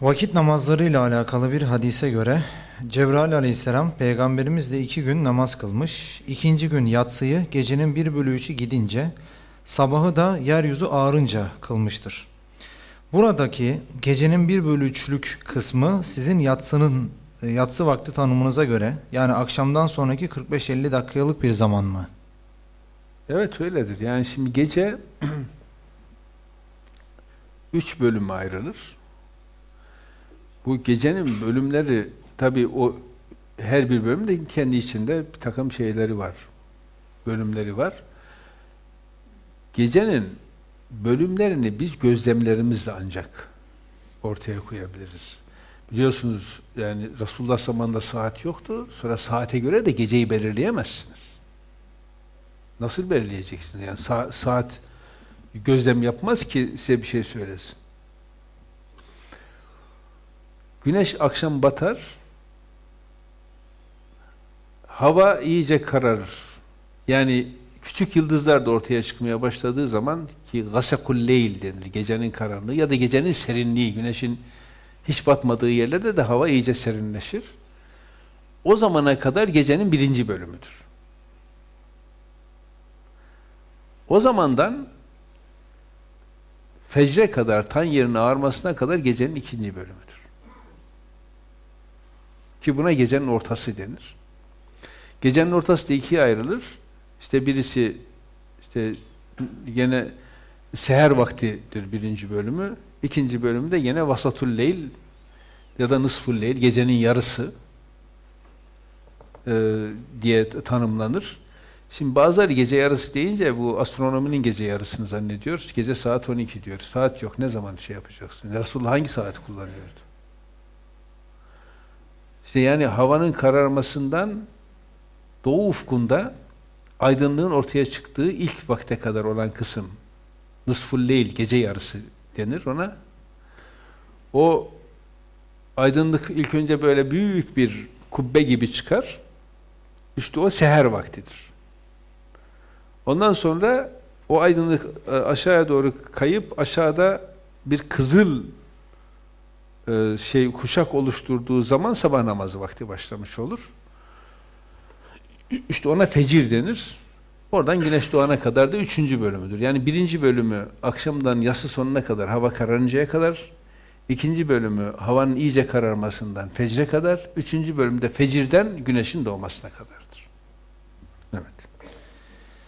Vakit namazlarıyla alakalı bir hadise göre Cebrail aleyhisselam peygamberimizle iki gün namaz kılmış. İkinci gün yatsıyı gecenin bir bölü üçü gidince sabahı da yeryüzü ağarınca kılmıştır. Buradaki gecenin bir bölü üçlük kısmı sizin yatsının yatsı vakti tanımınıza göre yani akşamdan sonraki 45-50 dakikalık bir zaman mı? Evet öyledir. Yani şimdi gece üç bölüme ayrılır. Bu gecenin bölümleri tabi o her bir bölüm de kendi içinde bir takım şeyleri var. Bölümleri var. Gecenin bölümlerini biz gözlemlerimizle ancak ortaya koyabiliriz. Biliyorsunuz yani Resulullah zamanında saat yoktu. Sonra saate göre de geceyi belirleyemezsiniz. Nasıl belirleyeceksiniz? Yani sa saat gözlem yapmaz ki size bir şey söylesin. Güneş akşam batar, hava iyice kararır. Yani küçük yıldızlar da ortaya çıkmaya başladığı zaman ki gasakul leyl denir, gecenin karanlığı ya da gecenin serinliği, güneşin hiç batmadığı yerlerde de hava iyice serinleşir. O zamana kadar gecenin birinci bölümüdür. O zamandan fecre kadar, tan yerinin ağarmasına kadar gecenin ikinci bölümüdür. Ki buna gecenin ortası denir. Gecenin ortası da ikiye ayrılır. İşte birisi işte yine seher vaktidir birinci bölümü. İkinci bölümde yine vasatul leyl ya da nısful leyl, gecenin yarısı e, diye tanımlanır. Şimdi bazıları gece yarısı deyince bu astronominin gece yarısını zannediyoruz. Gece saat 12 diyor. Saat yok. Ne zaman şey yapacaksın? Resulullah hangi saati kullanıyordu? İşte yani havanın kararmasından doğu ufkunda aydınlığın ortaya çıktığı ilk vakte kadar olan kısım nısful gece yarısı denir ona. O aydınlık ilk önce böyle büyük bir kubbe gibi çıkar. İşte o seher vaktidir. Ondan sonra o aydınlık e, aşağıya doğru kayıp aşağıda bir kızıl şey kuşak oluşturduğu zaman sabah namazı vakti başlamış olur. İşte ona fecir denir. Oradan güneş doğana kadar da üçüncü bölümüdür. Yani birinci bölümü akşamdan yası sonuna kadar, hava kararıncaya kadar, ikinci bölümü havanın iyice kararmasından fecre kadar, üçüncü bölümde fecirden güneşin doğmasına kadar.